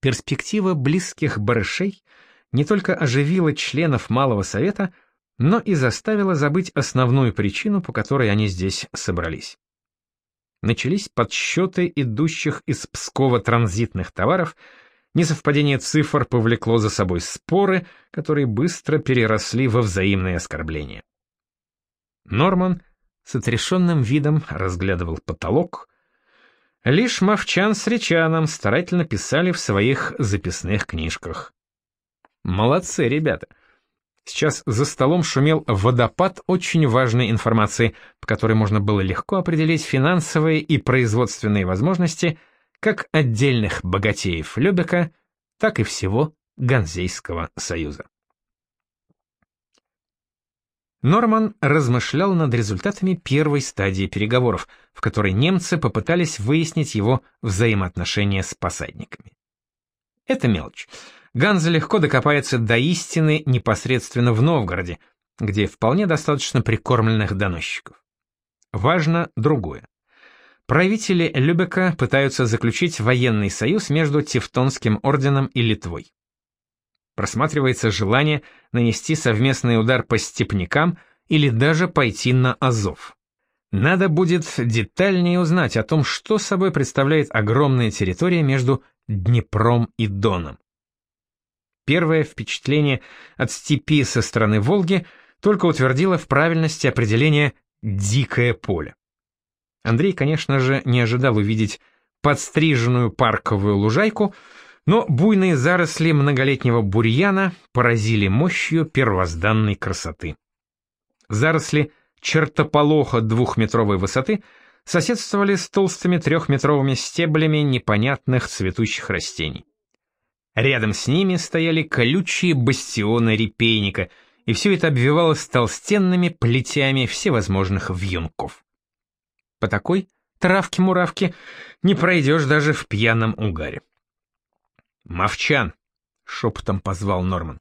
Перспектива близких барышей не только оживила членов Малого Совета, но и заставила забыть основную причину, по которой они здесь собрались. Начались подсчеты идущих из Пскова транзитных товаров, несовпадение цифр повлекло за собой споры, которые быстро переросли во взаимные оскорбления. Норман с отрешенным видом разглядывал потолок, Лишь Мовчан с Речаном старательно писали в своих записных книжках. Молодцы, ребята. Сейчас за столом шумел водопад очень важной информации, по которой можно было легко определить финансовые и производственные возможности как отдельных богатеев Любека, так и всего Ганзейского союза. Норман размышлял над результатами первой стадии переговоров, в которой немцы попытались выяснить его взаимоотношения с посадниками. Это мелочь. Ганза легко докопается до истины непосредственно в Новгороде, где вполне достаточно прикормленных доносчиков. Важно другое. Правители Любека пытаются заключить военный союз между Тевтонским орденом и Литвой просматривается желание нанести совместный удар по степнякам или даже пойти на Азов. Надо будет детальнее узнать о том, что собой представляет огромная территория между Днепром и Доном. Первое впечатление от степи со стороны Волги только утвердило в правильности определения «дикое поле». Андрей, конечно же, не ожидал увидеть подстриженную парковую лужайку, но буйные заросли многолетнего бурьяна поразили мощью первозданной красоты. Заросли чертополоха двухметровой высоты соседствовали с толстыми трехметровыми стеблями непонятных цветущих растений. Рядом с ними стояли колючие бастионы репейника, и все это обвивалось толстенными плетями всевозможных вьюнков. По такой травке-муравке не пройдешь даже в пьяном угаре. «Мовчан!» — шепотом позвал Норман.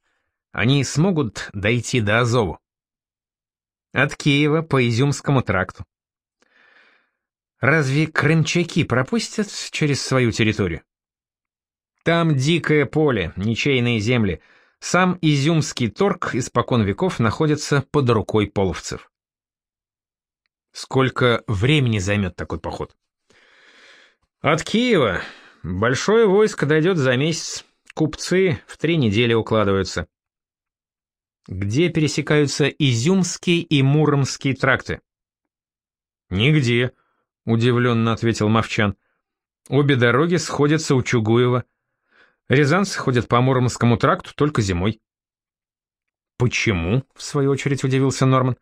«Они смогут дойти до Азову?» «От Киева по Изюмскому тракту». «Разве крымчаки пропустят через свою территорию?» «Там дикое поле, ничейные земли. Сам Изюмский торг испокон веков находится под рукой половцев». «Сколько времени займет такой поход?» «От Киева Большое войско дойдет за месяц. Купцы в три недели укладываются. Где пересекаются Изюмский и Муромский тракты? Нигде, удивленно ответил Мовчан. Обе дороги сходятся у Чугуева. Рязанцы ходят по Муромскому тракту только зимой. Почему? В свою очередь удивился Норман.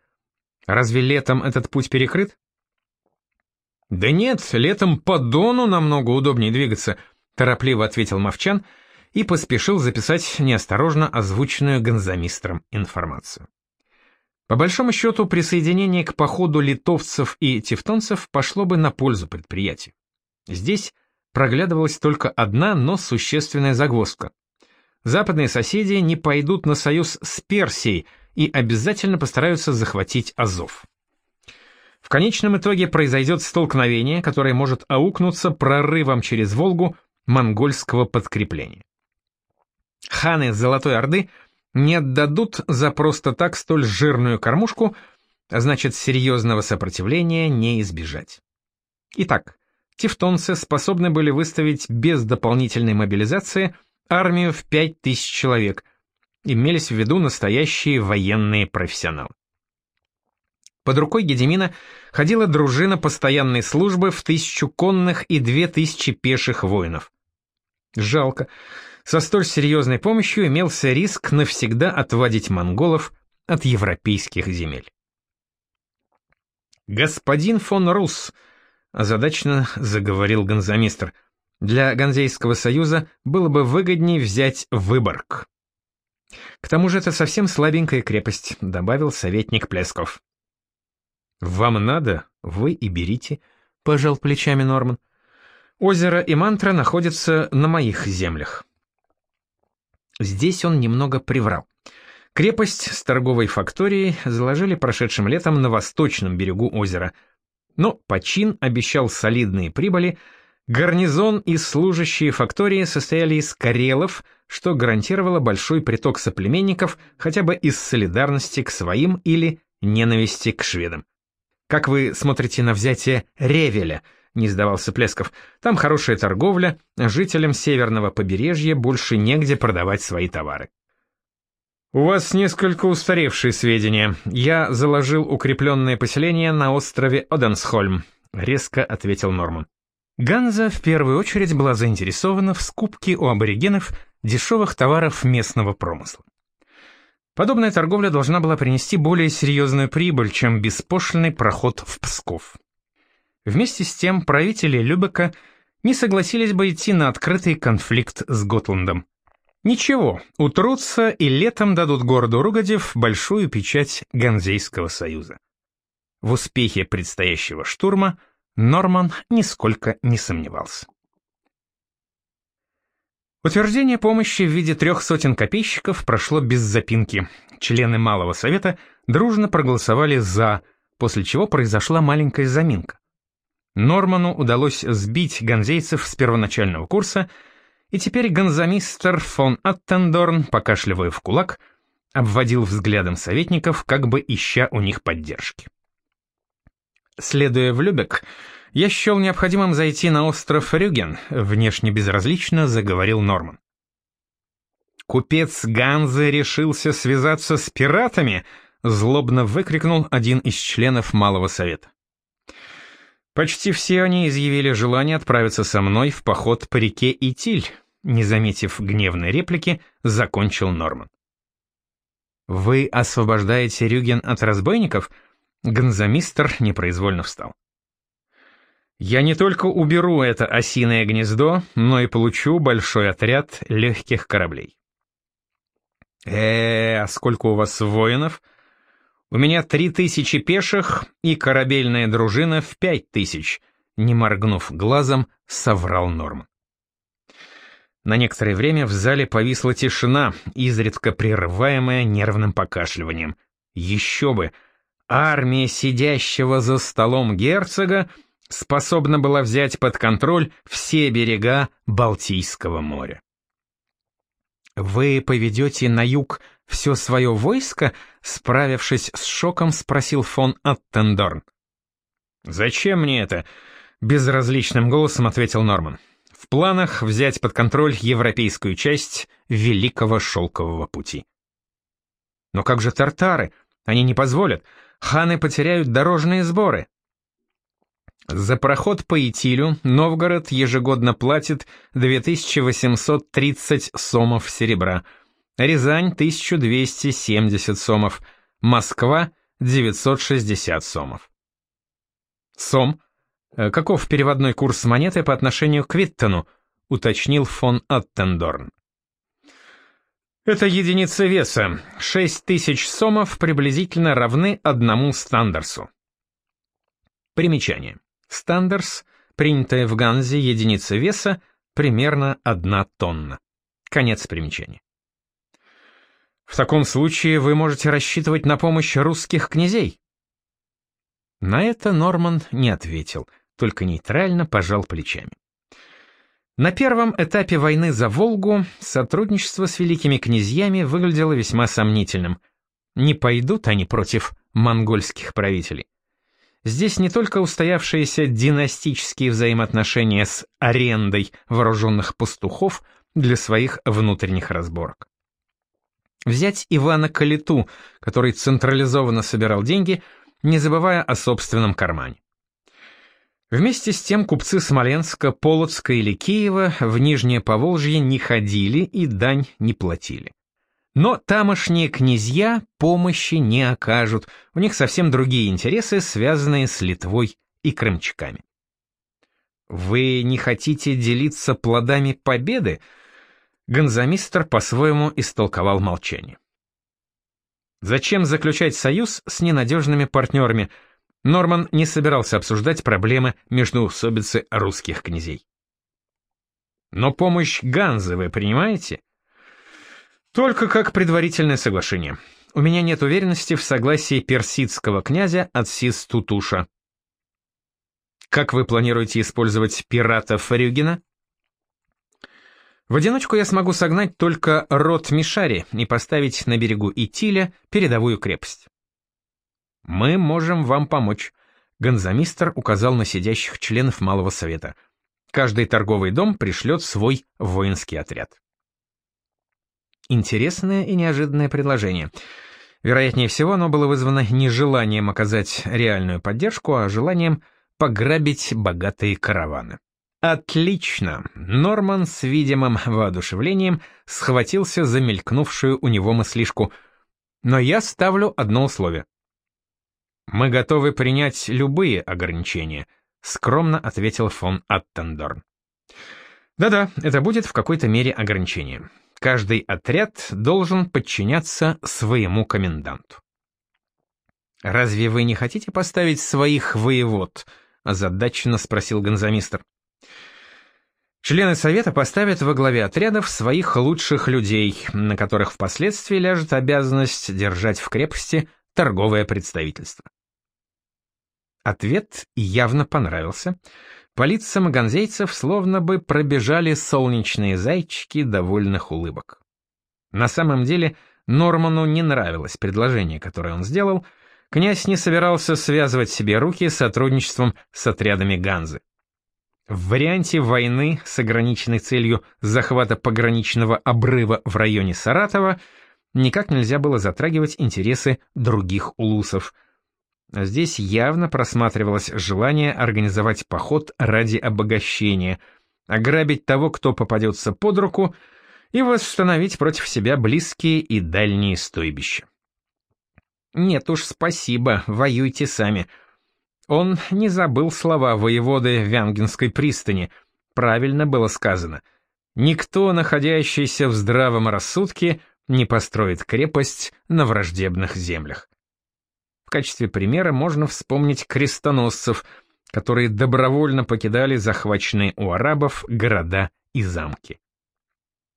Разве летом этот путь перекрыт? «Да нет, летом по Дону намного удобнее двигаться», — торопливо ответил Мовчан и поспешил записать неосторожно озвученную гонзамистром информацию. По большому счету, присоединение к походу литовцев и тевтонцев пошло бы на пользу предприятию. Здесь проглядывалась только одна, но существенная загвоздка. Западные соседи не пойдут на союз с Персией и обязательно постараются захватить Азов. В конечном итоге произойдет столкновение, которое может аукнуться прорывом через Волгу монгольского подкрепления. Ханы Золотой Орды не отдадут за просто так столь жирную кормушку, а значит серьезного сопротивления не избежать. Итак, тевтонцы способны были выставить без дополнительной мобилизации армию в 5000 человек, имелись в виду настоящие военные профессионалы. Под рукой Гедемина ходила дружина постоянной службы в тысячу конных и две тысячи пеших воинов. Жалко. Со столь серьезной помощью имелся риск навсегда отводить монголов от европейских земель. «Господин фон Рус», — озадачно заговорил гонзамистр, — «для Ганзейского союза было бы выгоднее взять Выборг». «К тому же это совсем слабенькая крепость», — добавил советник Плесков. «Вам надо? Вы и берите», — пожал плечами Норман. «Озеро и мантра находятся на моих землях». Здесь он немного приврал. Крепость с торговой факторией заложили прошедшим летом на восточном берегу озера, но почин обещал солидные прибыли, Гарнизон и служащие фактории состояли из карелов, что гарантировало большой приток соплеменников хотя бы из солидарности к своим или ненависти к шведам. «Как вы смотрите на взятие Ревеля?» — не сдавался Плесков. «Там хорошая торговля, жителям северного побережья больше негде продавать свои товары». «У вас несколько устаревшие сведения. Я заложил укрепленное поселение на острове Оденсхольм», — резко ответил Норман. Ганза в первую очередь была заинтересована в скупке у аборигенов дешевых товаров местного промысла. Подобная торговля должна была принести более серьезную прибыль, чем беспошлиный проход в Псков. Вместе с тем правители Любека не согласились бы идти на открытый конфликт с Готландом. Ничего, утрутся и летом дадут городу Ругодев большую печать Ганзейского союза. В успехе предстоящего штурма Норман нисколько не сомневался. Утверждение помощи в виде трех сотен копейщиков прошло без запинки. Члены Малого Совета дружно проголосовали «за», после чего произошла маленькая заминка. Норману удалось сбить ганзейцев с первоначального курса, и теперь ганзамистер фон Аттендорн, покашливая в кулак, обводил взглядом советников, как бы ища у них поддержки. Следуя в Любек, я счел необходимым зайти на остров Рюген, внешне безразлично заговорил Норман. Купец Ганзы решился связаться с пиратами, злобно выкрикнул один из членов Малого Совета. Почти все они изъявили желание отправиться со мной в поход по реке Итиль, не заметив гневной реплики, закончил Норман. «Вы освобождаете Рюген от разбойников?» Гонзамистр непроизвольно встал. Я не только уберу это осиное гнездо, но и получу большой отряд легких кораблей. э а сколько у вас воинов? У меня три тысячи пеших и корабельная дружина в пять тысяч, не моргнув глазом, соврал Норман. На некоторое время в зале повисла тишина, изредка прерываемая нервным покашливанием. Еще бы! Армия сидящего за столом герцога способна была взять под контроль все берега Балтийского моря. «Вы поведете на юг все свое войско?» Справившись с шоком, спросил фон Аттендорн. «Зачем мне это?» — безразличным голосом ответил Норман. «В планах взять под контроль европейскую часть Великого Шелкового пути». «Но как же тартары? Они не позволят. Ханы потеряют дорожные сборы». За проход по Итилю Новгород ежегодно платит 2830 сомов серебра, Рязань — 1270 сомов, Москва — 960 сомов. Сом. Э, каков переводной курс монеты по отношению к Виттену? уточнил фон Аттендорн. Это единица веса. 6000 сомов приблизительно равны одному стандерсу. Примечание. Стандерс, принятая в Ганзе единица веса, примерно одна тонна. Конец примечания. В таком случае вы можете рассчитывать на помощь русских князей. На это Норман не ответил, только нейтрально пожал плечами. На первом этапе войны за Волгу сотрудничество с великими князьями выглядело весьма сомнительным. Не пойдут они против монгольских правителей. Здесь не только устоявшиеся династические взаимоотношения с арендой вооруженных пастухов для своих внутренних разборок. Взять Ивана Калиту, который централизованно собирал деньги, не забывая о собственном кармане. Вместе с тем купцы Смоленска, Полоцка или Киева в Нижнее Поволжье не ходили и дань не платили. Но тамошние князья помощи не окажут, у них совсем другие интересы, связанные с Литвой и крымчаками. «Вы не хотите делиться плодами победы?» Гонзамистр по-своему истолковал молчание. Зачем заключать союз с ненадежными партнерами? Норман не собирался обсуждать проблемы между усобицы русских князей. Но помощь Ганзы вы принимаете? Только как предварительное соглашение. У меня нет уверенности в согласии персидского князя Атсис Тутуша. Как вы планируете использовать пирата Фарюгина? В одиночку я смогу согнать только рот Мишари и поставить на берегу Итиля передовую крепость. Мы можем вам помочь. Гонзамистр указал на сидящих членов Малого Совета. Каждый торговый дом пришлет свой воинский отряд. Интересное и неожиданное предложение. Вероятнее всего, оно было вызвано не желанием оказать реальную поддержку, а желанием пограбить богатые караваны. Отлично! Норман с видимым воодушевлением схватился за мелькнувшую у него мыслишку. Но я ставлю одно условие. «Мы готовы принять любые ограничения», — скромно ответил фон Аттендорн. «Да-да, это будет в какой-то мере ограничение. Каждый отряд должен подчиняться своему коменданту». «Разве вы не хотите поставить своих воевод?» — озадаченно спросил гонзамистр. Члены Совета поставят во главе отрядов своих лучших людей, на которых впоследствии ляжет обязанность держать в крепости торговое представительство. Ответ явно понравился. По лицам ганзейцев словно бы пробежали солнечные зайчики довольных улыбок. На самом деле Норману не нравилось предложение, которое он сделал. Князь не собирался связывать себе руки сотрудничеством с отрядами Ганзы. В варианте войны с ограниченной целью захвата пограничного обрыва в районе Саратова никак нельзя было затрагивать интересы других улусов. Здесь явно просматривалось желание организовать поход ради обогащения, ограбить того, кто попадется под руку, и восстановить против себя близкие и дальние стойбища. Нет уж, спасибо, воюйте сами — он не забыл слова воеводы Вянгинской пристани. Правильно было сказано. Никто, находящийся в здравом рассудке, не построит крепость на враждебных землях. Качестве примера можно вспомнить крестоносцев, которые добровольно покидали захваченные у арабов города и замки.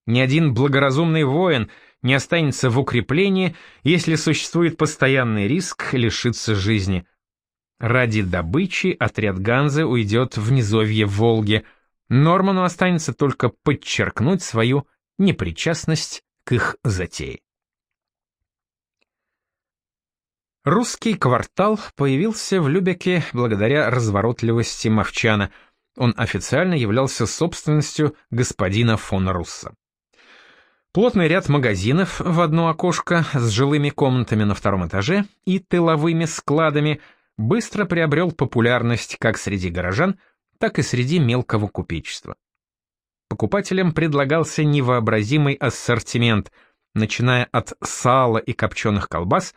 Ни один благоразумный воин не останется в укреплении, если существует постоянный риск лишиться жизни – Ради добычи отряд Ганзы уйдет в низовье Волги. Норману останется только подчеркнуть свою непричастность к их затее. Русский квартал появился в Любеке благодаря разворотливости Мовчана. Он официально являлся собственностью господина фон Русса. Плотный ряд магазинов в одно окошко с жилыми комнатами на втором этаже и тыловыми складами – быстро приобрел популярность как среди горожан, так и среди мелкого купечества. Покупателям предлагался невообразимый ассортимент, начиная от сала и копченых колбас,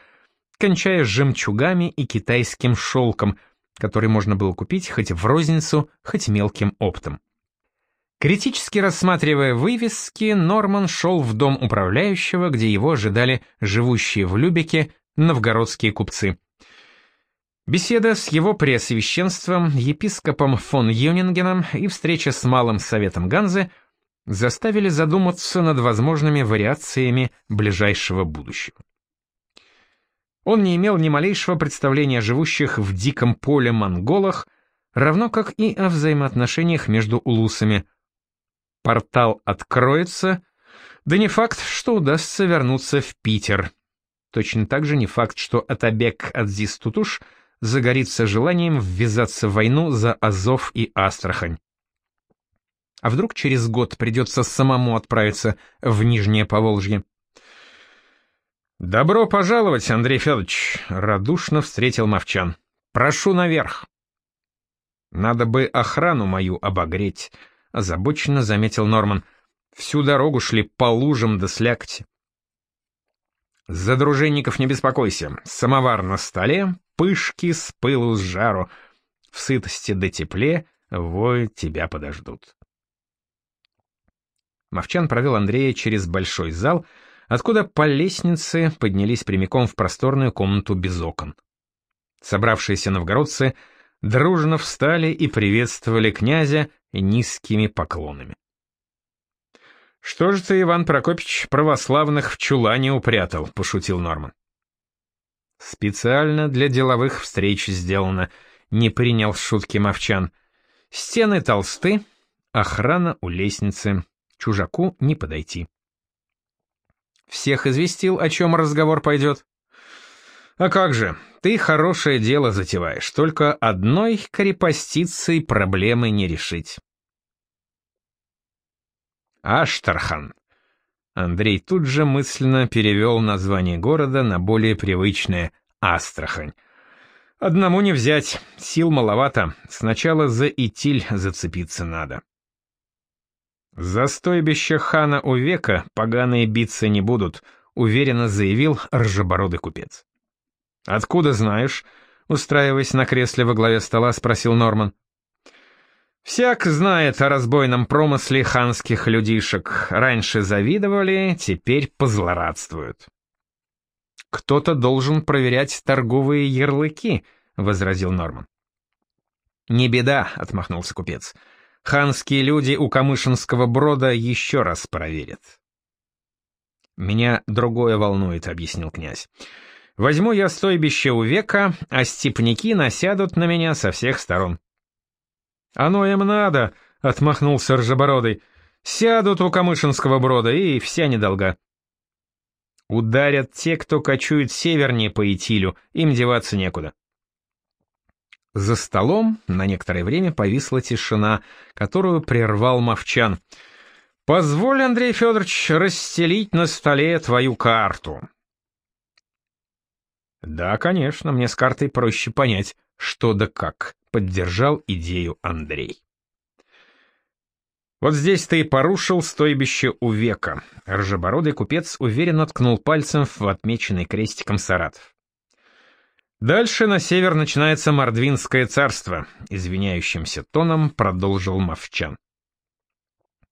кончая жемчугами и китайским шелком, который можно было купить хоть в розницу, хоть мелким оптом. Критически рассматривая вывески, Норман шел в дом управляющего, где его ожидали живущие в Любеке новгородские купцы – Беседа с его преосвященством, епископом фон Юнингеном и встреча с Малым Советом Ганзы заставили задуматься над возможными вариациями ближайшего будущего. Он не имел ни малейшего представления о живущих в диком поле монголах, равно как и о взаимоотношениях между улусами. Портал откроется, да не факт, что удастся вернуться в Питер. Точно так же не факт, что Атабек Адзис-Тутуш — загорится желанием ввязаться в войну за Азов и Астрахань. А вдруг через год придется самому отправиться в Нижнее Поволжье? «Добро пожаловать, Андрей Федорович!» — радушно встретил Мовчан. «Прошу наверх!» «Надо бы охрану мою обогреть», — озабоченно заметил Норман. «Всю дорогу шли по лужам до слякоти». «За дружинников не беспокойся. Самовар на столе, пышки с пылу с жару. В сытости да тепле вой тебя подождут. Мовчан провел Андрея через большой зал, откуда по лестнице поднялись прямиком в просторную комнату без окон. Собравшиеся новгородцы дружно встали и приветствовали князя низкими поклонами. «Что же ты, Иван Прокопич, православных в чулане упрятал?» — пошутил Норман. «Специально для деловых встреч сделано», — не принял шутки Мовчан. Стены толсты, охрана у лестницы, чужаку не подойти. Всех известил, о чем разговор пойдет? А как же, ты хорошее дело затеваешь, только одной крепостицей проблемы не решить. Аштархан. Андрей тут же мысленно перевел название города на более привычное Астрахань. Одному не взять, сил маловато, сначала за Итиль зацепиться надо. За стойбище хана у века поганые биться не будут, уверенно заявил ржебородый купец. «Откуда знаешь?» — устраиваясь на кресле во главе стола, спросил Норман. «Всяк знает о разбойном промысле ханских людишек. Раньше завидовали, теперь позлорадствуют». «Кто-то должен проверять торговые ярлыки», — возразил Норман. «Не беда», — отмахнулся купец. «Ханские люди у Камышинского брода еще раз проверят». «Меня другое волнует», — объяснил князь. «Возьму я стойбище у века, а степняки насядут на меня со всех сторон». «Оно им надо», — отмахнулся Ржебородый. «Сядут у Камышинского брода, и вся недолга». Ударят те, кто кочует севернее по Итилю, им деваться некуда. За столом на некоторое время повисла тишина, которую прервал Мовчан. «Позволь, Андрей Федорович, расстелить на столе твою карту». «Да, конечно, мне с картой проще понять, что да как», — поддержал идею Андрей. Вот здесь ты и порушил стойбище у века. Ржебородый купец уверенно ткнул пальцем в отмеченный крестиком Саратов. Дальше на север начинается Мордвинское царство, извиняющимся тоном продолжил Мовчан.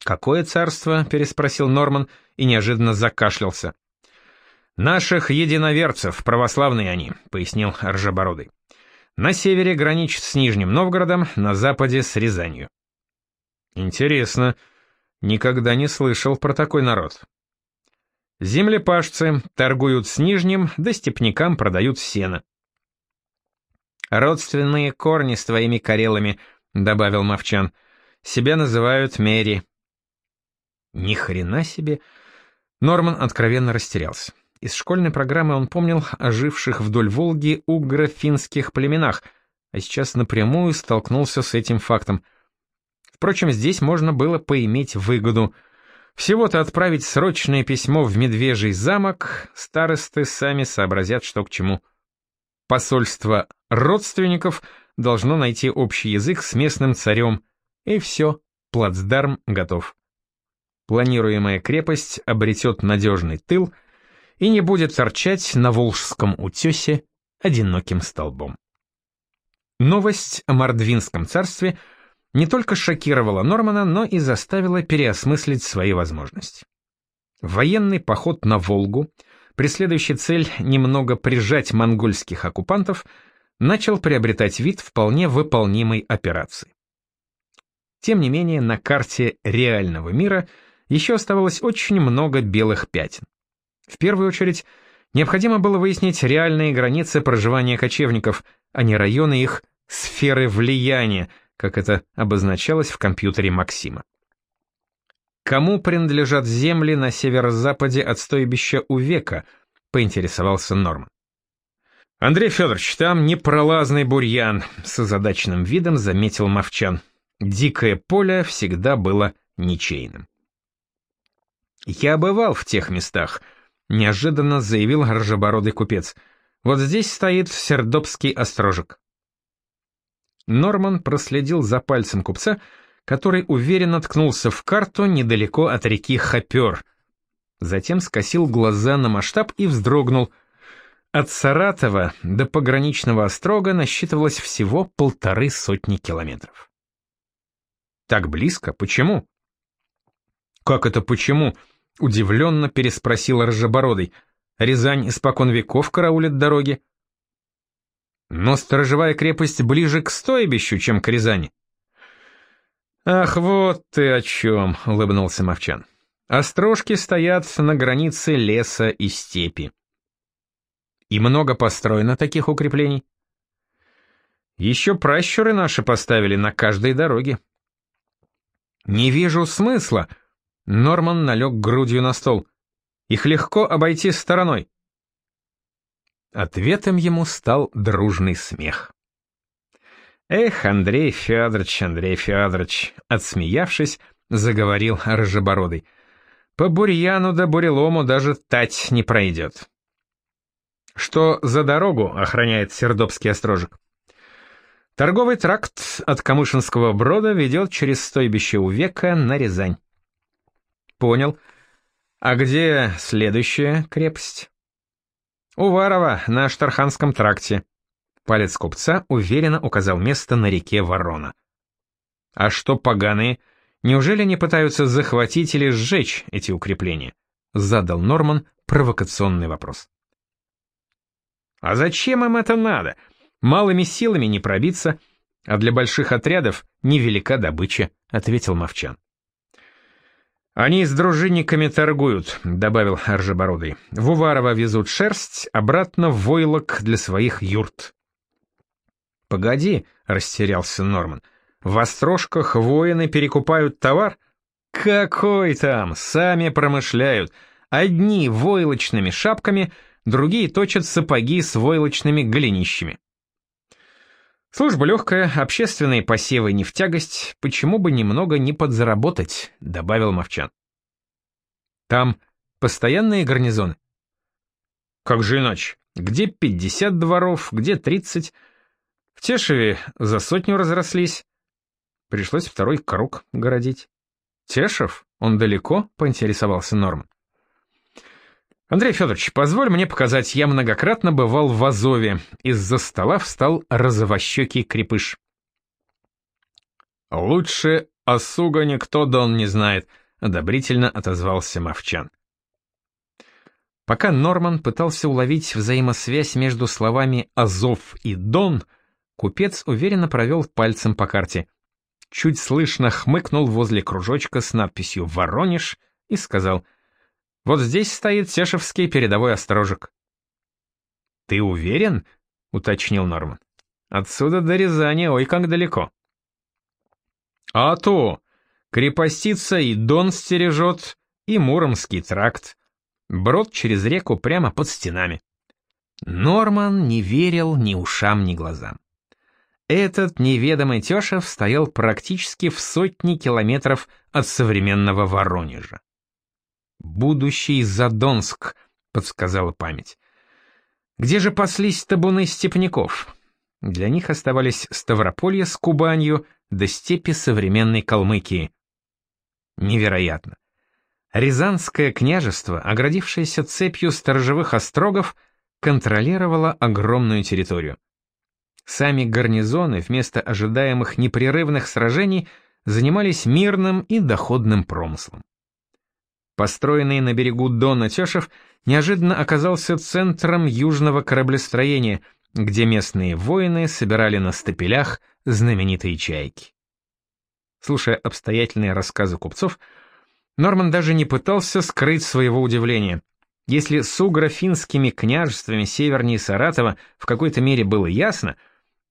«Какое царство?» — переспросил Норман и неожиданно закашлялся. «Наших единоверцев, православные они», — пояснил Ржебородый. «На севере граничит с Нижним Новгородом, на западе с Рязанью. Интересно. Никогда не слышал про такой народ. Землепашцы торгуют с нижним, да степнякам продают сено. «Родственные корни с твоими карелами», — добавил Мовчан. «Себя называют Мери». Ни хрена себе. Норман откровенно растерялся. Из школьной программы он помнил о живших вдоль Волги угро-финских племенах, а сейчас напрямую столкнулся с этим фактом — Впрочем, здесь можно было поиметь выгоду. Всего-то отправить срочное письмо в Медвежий замок, старосты сами сообразят, что к чему. Посольство родственников должно найти общий язык с местным царем, и все, плацдарм готов. Планируемая крепость обретет надежный тыл и не будет торчать на Волжском утесе одиноким столбом. Новость о Мордвинском царстве – не только шокировала Нормана, но и заставила переосмыслить свои возможности. Военный поход на Волгу, преследующий цель немного прижать монгольских оккупантов, начал приобретать вид вполне выполнимой операции. Тем не менее, на карте реального мира еще оставалось очень много белых пятен. В первую очередь, необходимо было выяснить реальные границы проживания кочевников, а не районы их сферы влияния, как это обозначалось в компьютере Максима. «Кому принадлежат земли на северо-западе от стойбища Увека?» — поинтересовался Норман. «Андрей Федорович, там непролазный бурьян», — с озадаченным видом заметил Мовчан. «Дикое поле всегда было ничейным». «Я бывал в тех местах», — неожиданно заявил ржебородый купец. «Вот здесь стоит Сердобский острожек». Норман проследил за пальцем купца, который уверенно ткнулся в карту недалеко от реки Хопер. Затем скосил глаза на масштаб и вздрогнул. От Саратова до пограничного острога насчитывалось всего полторы сотни километров. «Так близко? Почему?» «Как это почему?» — удивленно переспросил Рожебородый. «Рязань испокон веков караулит дороги». Но сторожевая крепость ближе к стойбищу, чем к Рязани. «Ах, вот ты о чем!» — улыбнулся Мовчан. «Острожки стоят на границе леса и степи». «И много построено таких укреплений?» Еще пращуры наши поставили на каждой дороге. Не вижу смысла. Норман налег грудью на стол. Их легко обойти стороной. Ответом ему стал дружный смех. «Эх, Андрей Федорович, Андрей Федорович!» Отсмеявшись, заговорил Рыжебородый. «По бурьяну да бурелому даже тать не пройдет». «Что за дорогу охраняет Сердобский острожек?» Торговый тракт от Камышинского брода ведет через стойбище Увека на Рязань. Понял. А где следующая крепость? Уварова, на Штарханском тракте. Палец купца уверенно указал место на реке Ворона. А что поганые? Неужели не пытаются захватить или сжечь эти укрепления? Задал Норман провокационный вопрос. А зачем им это надо? Малыми силами не пробиться, а для больших отрядов невелика добыча, ответил Мовчан. «Они с дружинниками торгуют», — добавил Ржебородый. «В Уварово везут шерсть, обратно в войлок для своих юрт». «Погоди», — растерялся Норман. «В острожках воины перекупают товар?» «Какой там? Сами промышляют. Одни войлочными шапками, другие точат сапоги с войлочными голенищами». Служба легкая, общественные посевы не в тягость, почему бы немного не подзаработать, добавил Мовчан. Там постоянные гарнизоны? Как же иначе? Где 50 дворов, где 30? В Тешеве за сотню разрослись. Пришлось второй круг городить. Тешев? Он далеко? Поинтересовался Норм. Андрей Федорович, позволь мне показать, я многократно бывал в Азове. Из-за стола встал розовощекий крепыш. Лучше осуга никто дон не знает, одобрительно отозвался Мовчан. Пока Норман пытался уловить взаимосвязь между словами «Азов» и «Дон», купец уверенно провел пальцем по карте. Чуть слышно хмыкнул возле кружочка с надписью «Воронеж» и сказал — вот здесь стоит Сешевский передовой острожек». «Ты уверен?» — уточнил Норман. «Отсюда до Рязани, ой, как далеко». «А то! Крепостица и Дон стережет, и Муромский тракт. Брод через реку прямо под стенами». Норман не верил ни ушам, ни глазам. Этот неведомый Тешев стоял практически в сотни километров от современного Воронежа. «Будущий Задонск», — подсказала память. «Где же паслись табуны степняков?» Для них оставались Ставрополье с Кубанью до степи современной Калмыкии. Невероятно. Рязанское княжество, оградившееся цепью сторожевых острогов, контролировало огромную территорию. Сами гарнизоны вместо ожидаемых непрерывных сражений занимались мирным и доходным промыслом. Построенный на берегу Дона Тешев неожиданно оказался центром южного кораблестроения, где местные воины собирали на стапелях знаменитые чайки. Слушая обстоятельные рассказы купцов, Норман даже не пытался скрыть своего удивления. Если с угро-финскими княжествами севернее Саратова в какой-то мере было ясно,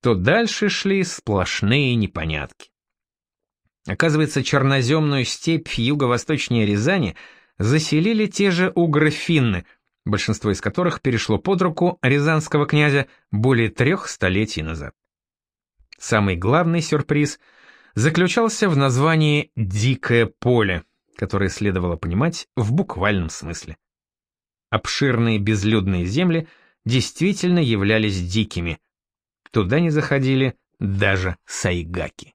то дальше шли сплошные непонятки. Оказывается, черноземную степь юго-восточнее Рязани — заселили те же угрофинны, большинство из которых перешло под руку рязанского князя более трех столетий назад. Самый главный сюрприз заключался в названии «Дикое поле», которое следовало понимать в буквальном смысле. Обширные безлюдные земли действительно являлись дикими. Туда не заходили даже сайгаки.